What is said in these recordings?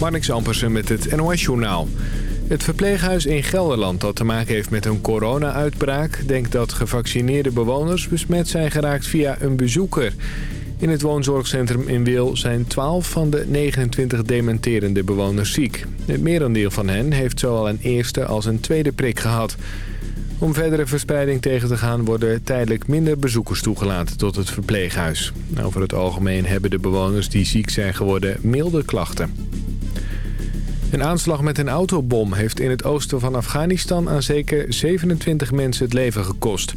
Marnix Ampersen met het NOS-journaal. Het verpleeghuis in Gelderland dat te maken heeft met een corona-uitbraak... denkt dat gevaccineerde bewoners besmet zijn geraakt via een bezoeker. In het woonzorgcentrum in Wil zijn 12 van de 29 dementerende bewoners ziek. Het merendeel van hen heeft zowel een eerste als een tweede prik gehad... Om verdere verspreiding tegen te gaan worden tijdelijk minder bezoekers toegelaten tot het verpleeghuis. Over het algemeen hebben de bewoners die ziek zijn geworden milde klachten. Een aanslag met een autobom heeft in het oosten van Afghanistan aan zeker 27 mensen het leven gekost.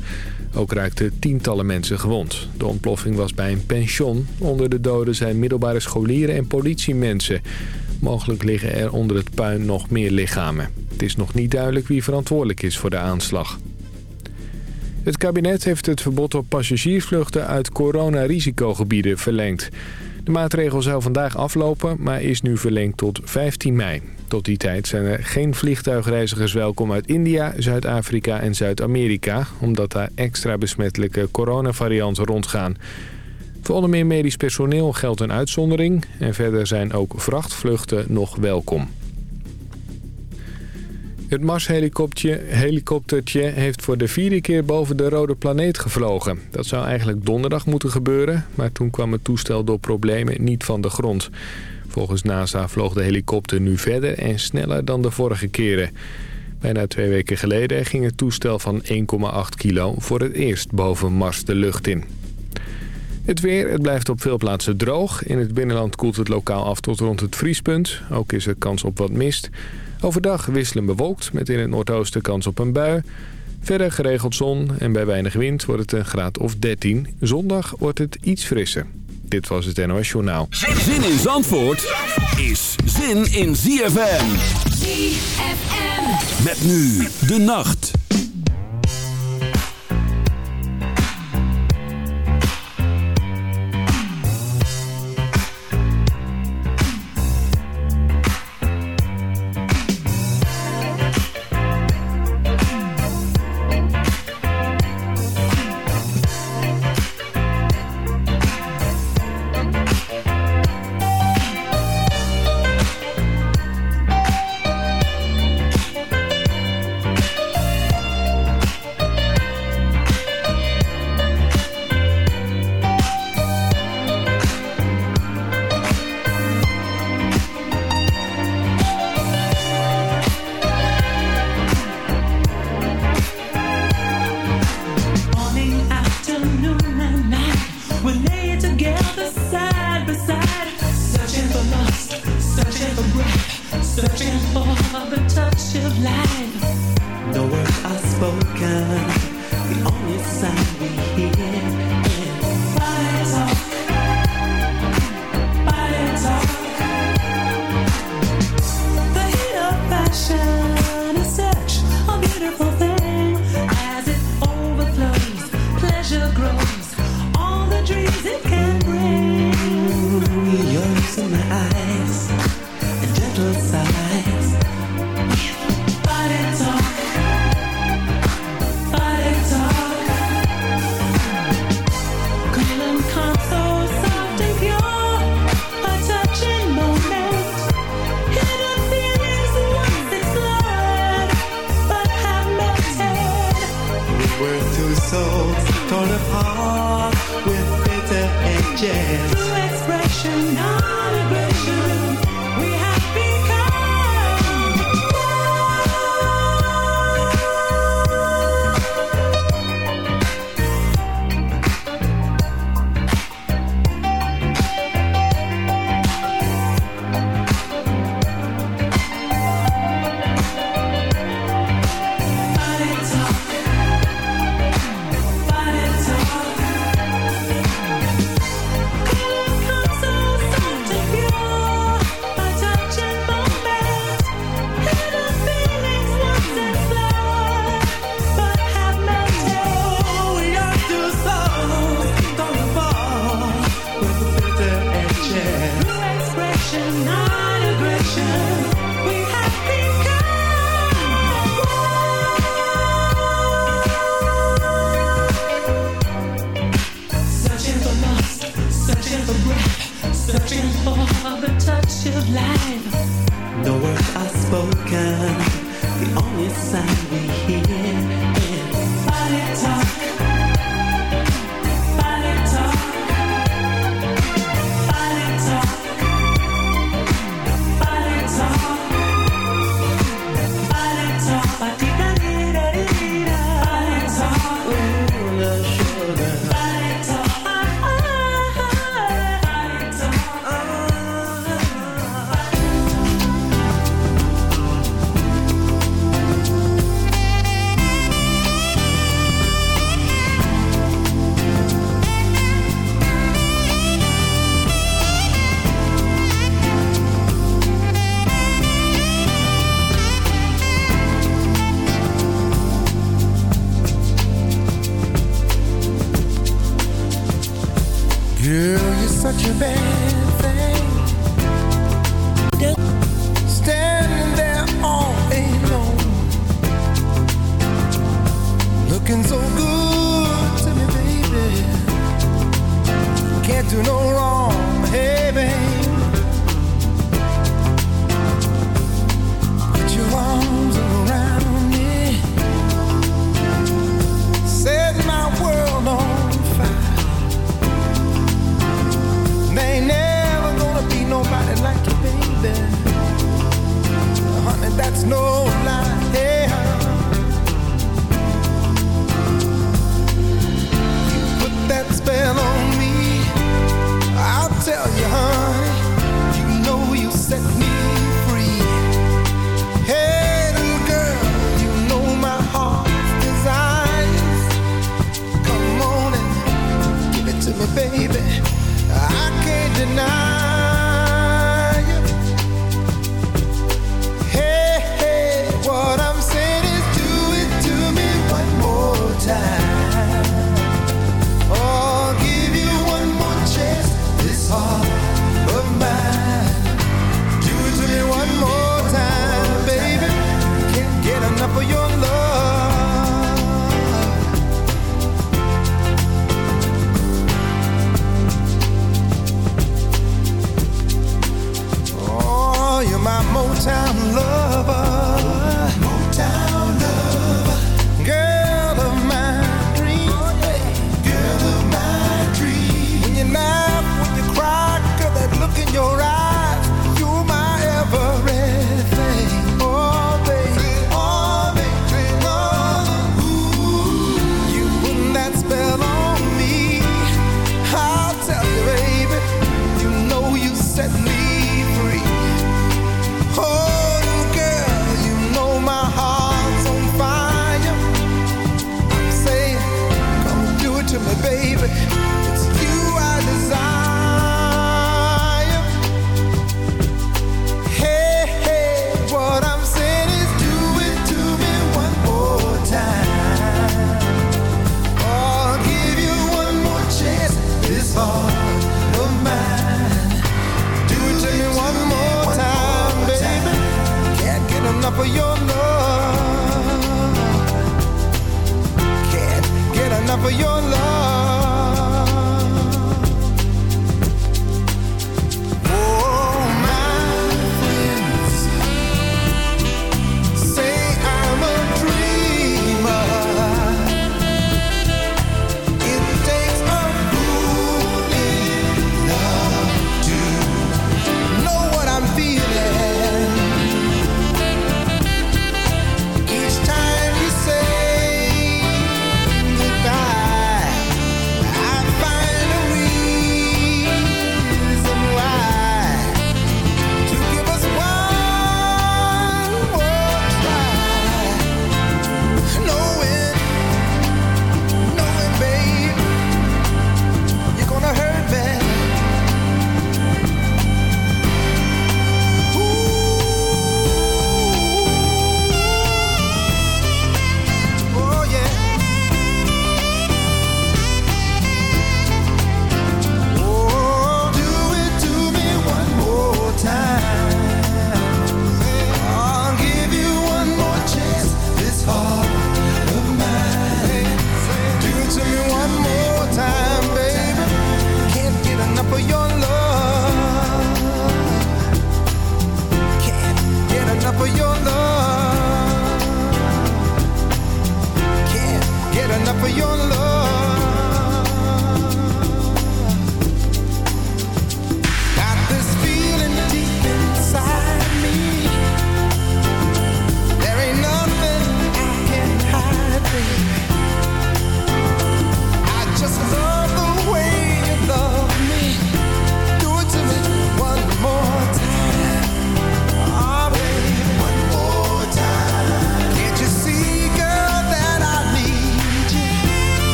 Ook raakten tientallen mensen gewond. De ontploffing was bij een pension. Onder de doden zijn middelbare scholieren en politiemensen. Mogelijk liggen er onder het puin nog meer lichamen. Het is nog niet duidelijk wie verantwoordelijk is voor de aanslag. Het kabinet heeft het verbod op passagiersvluchten uit coronarisicogebieden verlengd. De maatregel zou vandaag aflopen, maar is nu verlengd tot 15 mei. Tot die tijd zijn er geen vliegtuigreizigers welkom uit India, Zuid-Afrika en Zuid-Amerika... omdat daar extra besmettelijke coronavarianten rondgaan. Voor onder meer medisch personeel geldt een uitzondering... en verder zijn ook vrachtvluchten nog welkom. Het Mars-helikoptertje heeft voor de vierde keer boven de rode planeet gevlogen. Dat zou eigenlijk donderdag moeten gebeuren, maar toen kwam het toestel door problemen niet van de grond. Volgens NASA vloog de helikopter nu verder en sneller dan de vorige keren. Bijna twee weken geleden ging het toestel van 1,8 kilo voor het eerst boven Mars de lucht in. Het weer, het blijft op veel plaatsen droog. In het binnenland koelt het lokaal af tot rond het vriespunt. Ook is er kans op wat mist. Overdag wisselen bewolkt met in het noordoosten kans op een bui. Verder geregeld zon en bij weinig wind wordt het een graad of 13. Zondag wordt het iets frisser. Dit was het NOS Journaal. Zin in Zandvoort is zin in ZFM. ZFM. Met nu de nacht.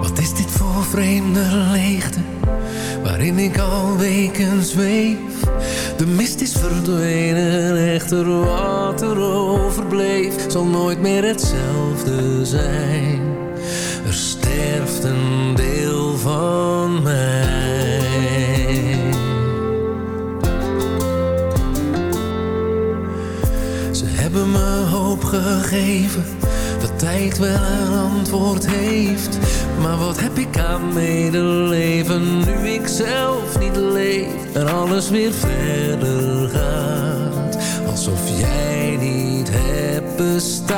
Wat is dit voor vreemde leegte Waarin ik al weken zweef? De mist is verdwenen, echter wat er overbleef Zal nooit meer hetzelfde zijn. Er sterft een deel van mij. Ze hebben me hoop gegeven Dat tijd wel een antwoord heeft. Maar wat heb ik aan medeleven Nu ik zelf niet leef En alles weer verder gaat Alsof jij niet hebt bestaan.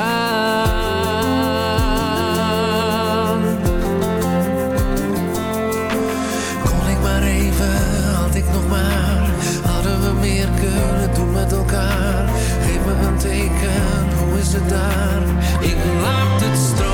Kon ik maar even, had ik nog maar. Hadden we meer kunnen doen met elkaar. Geef me een teken, hoe is het daar? Ik laat het stromen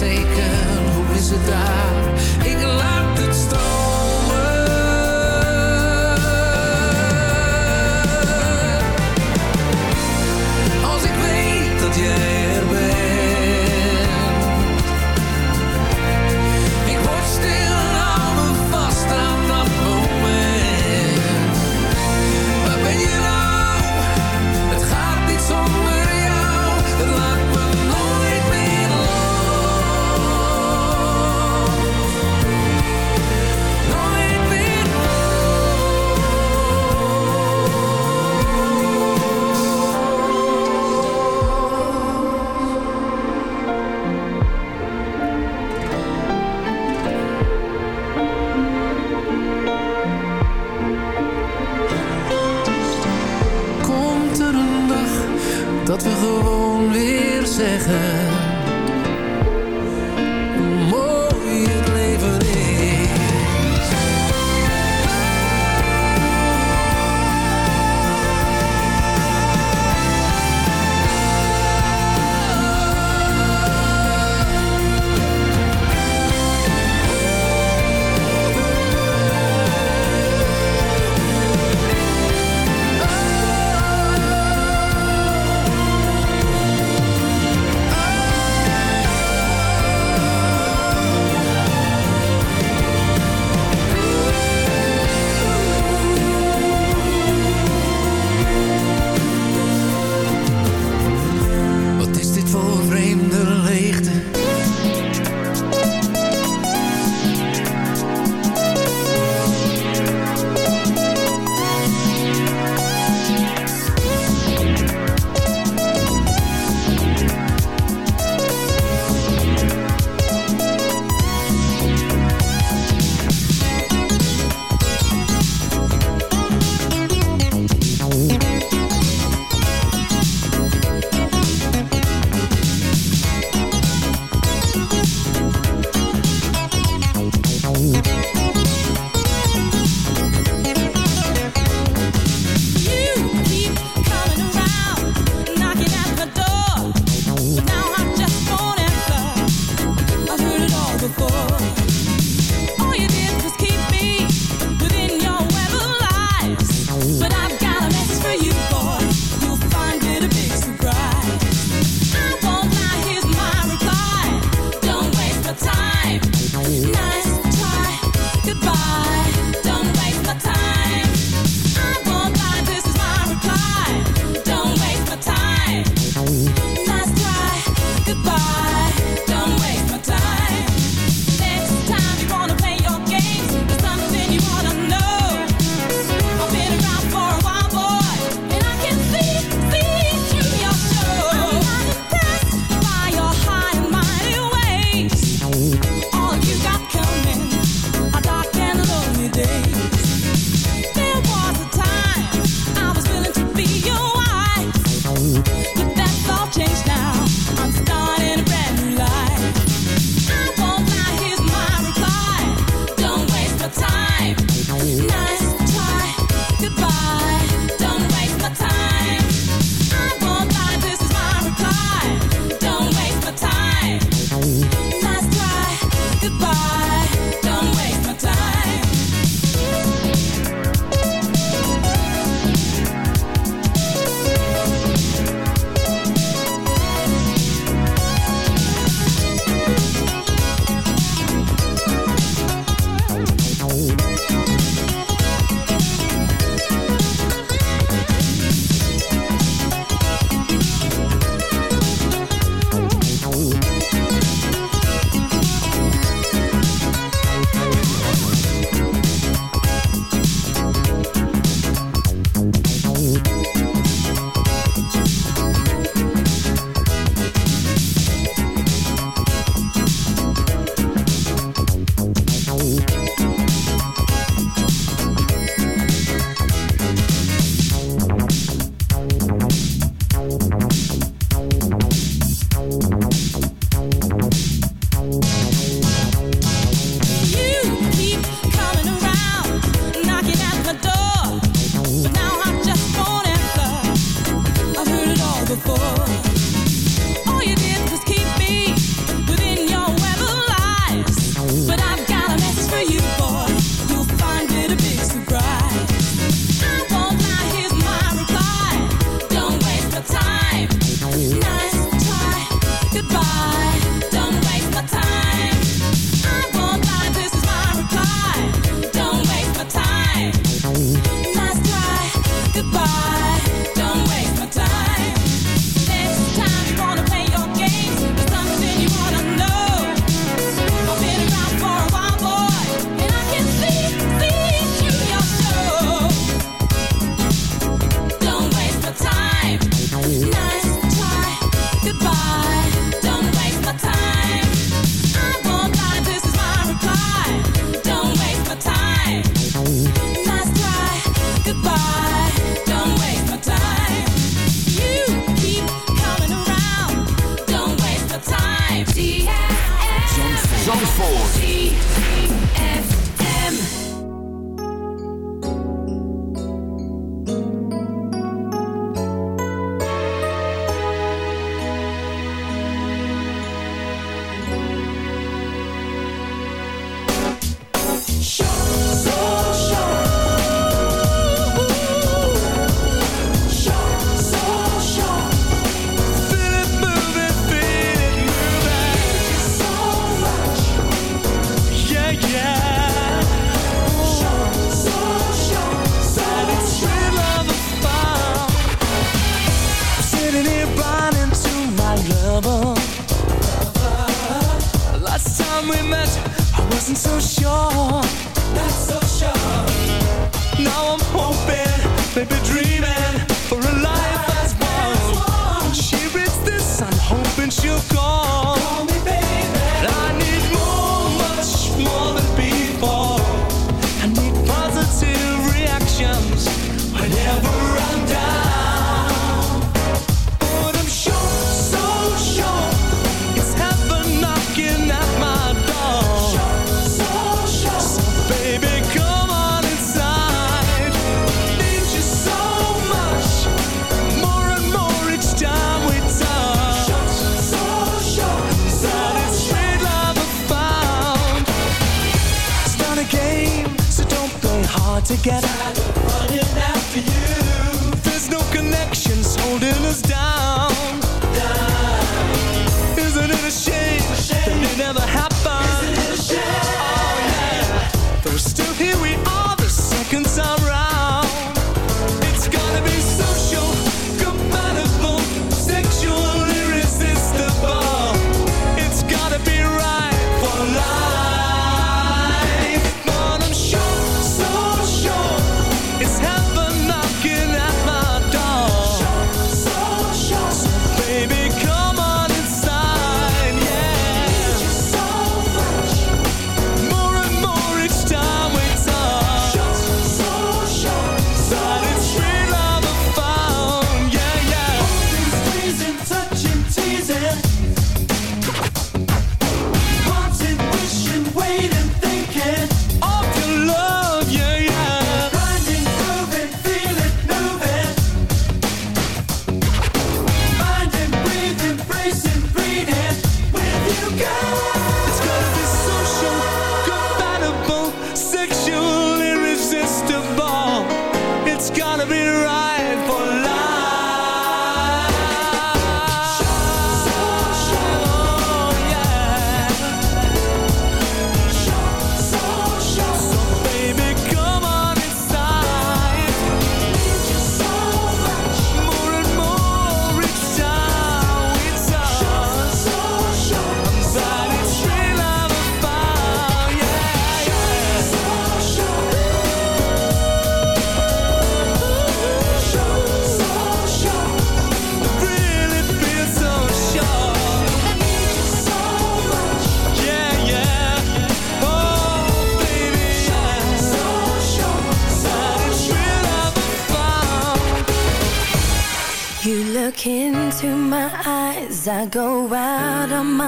Hoe is het daar?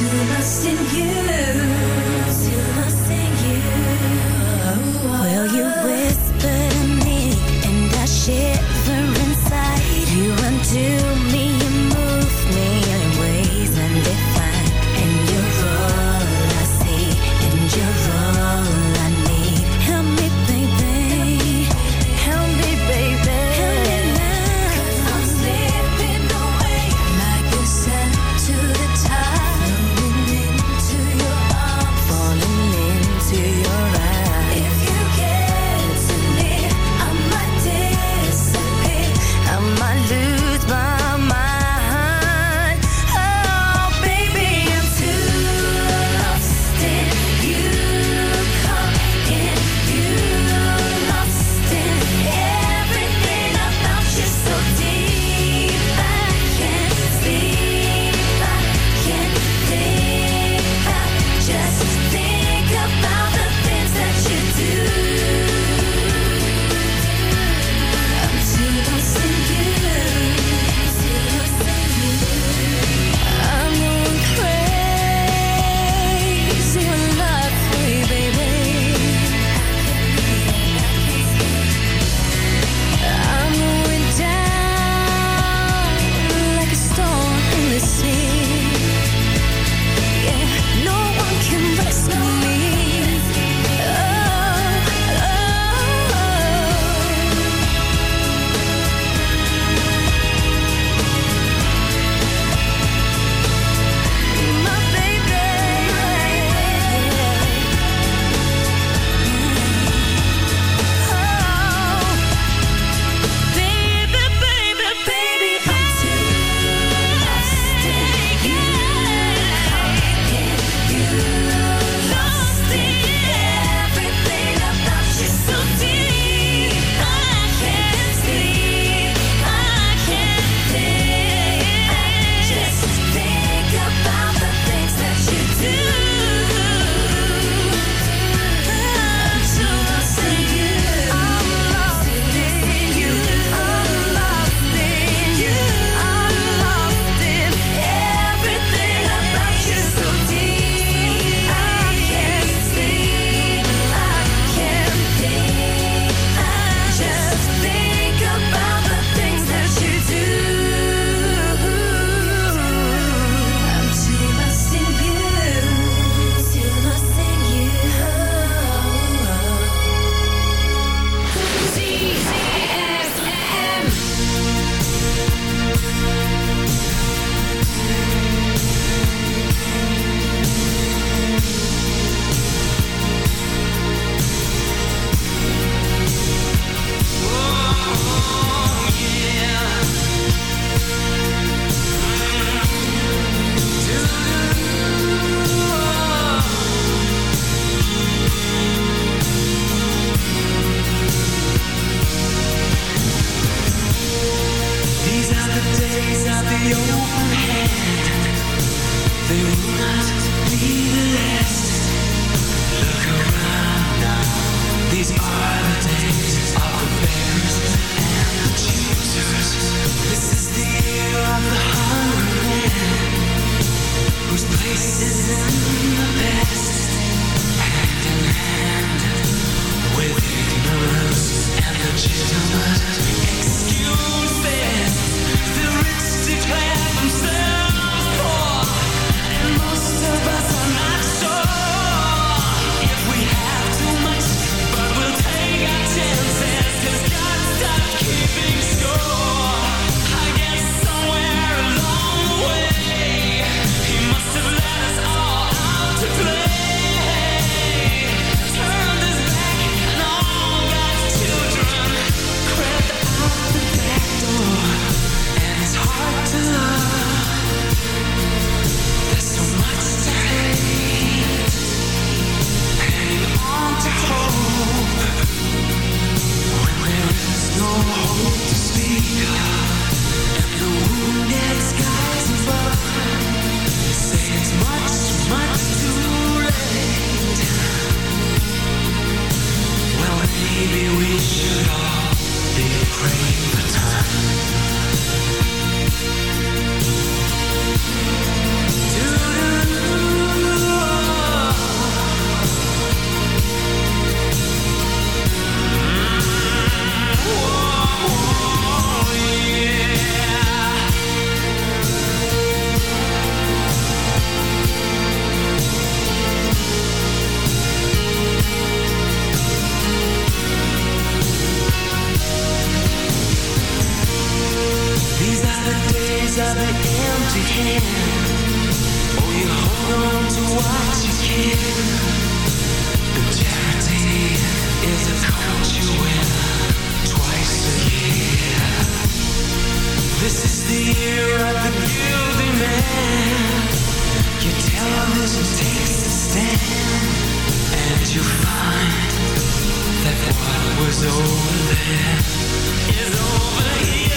to rest in you. With ignorance and legitimate you find that what was over there is over here?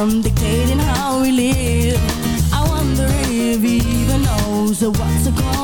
am dictating how we live. I wonder if he even knows what's going on.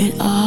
It all.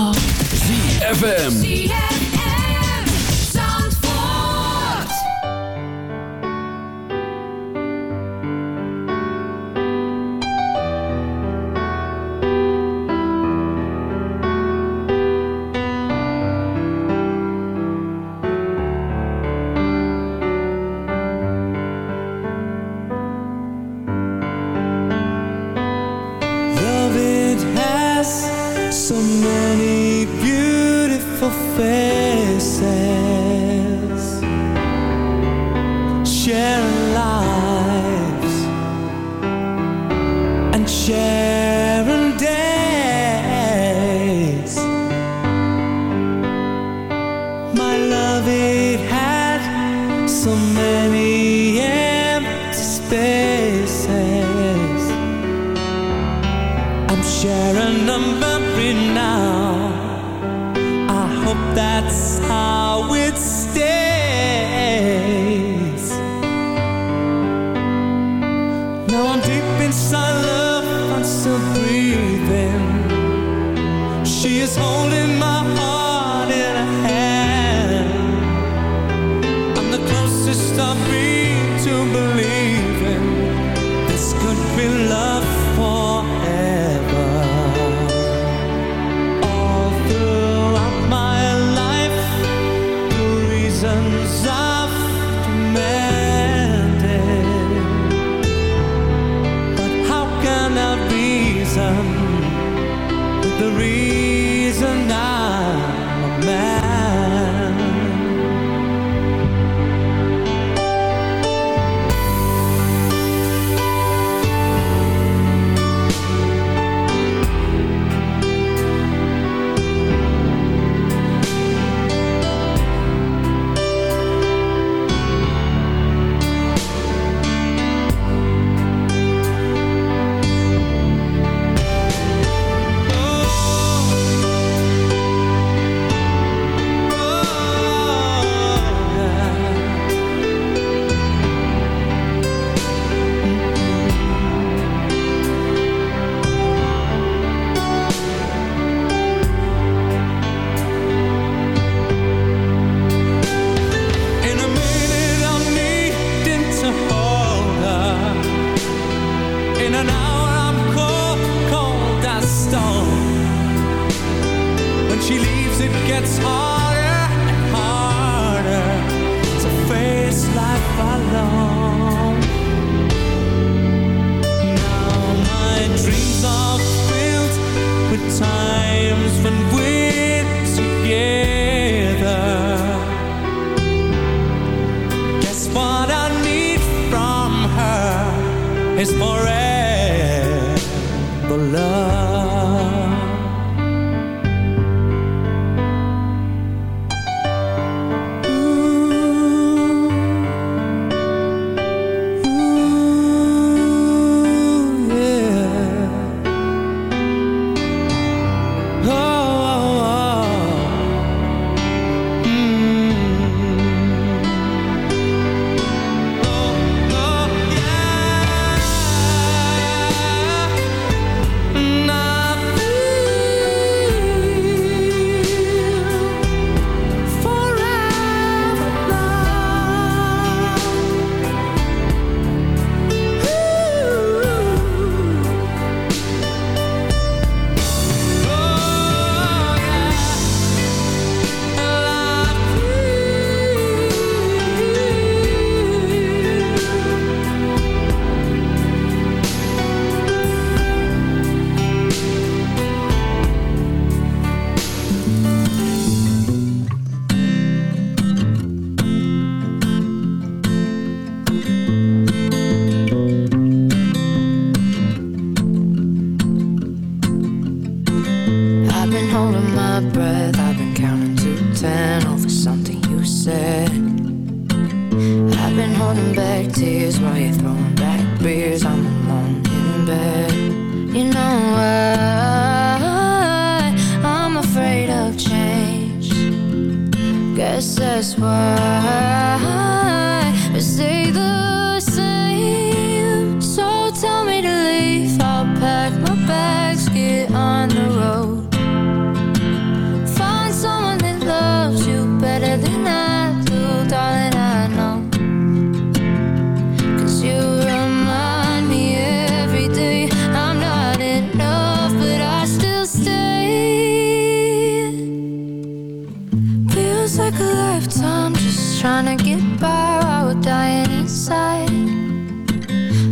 side.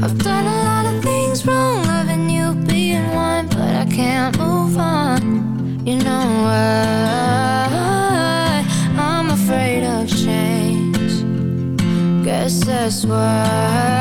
I've done a lot of things wrong, loving you being one, but I can't move on. You know why? I'm afraid of change. Guess that's why.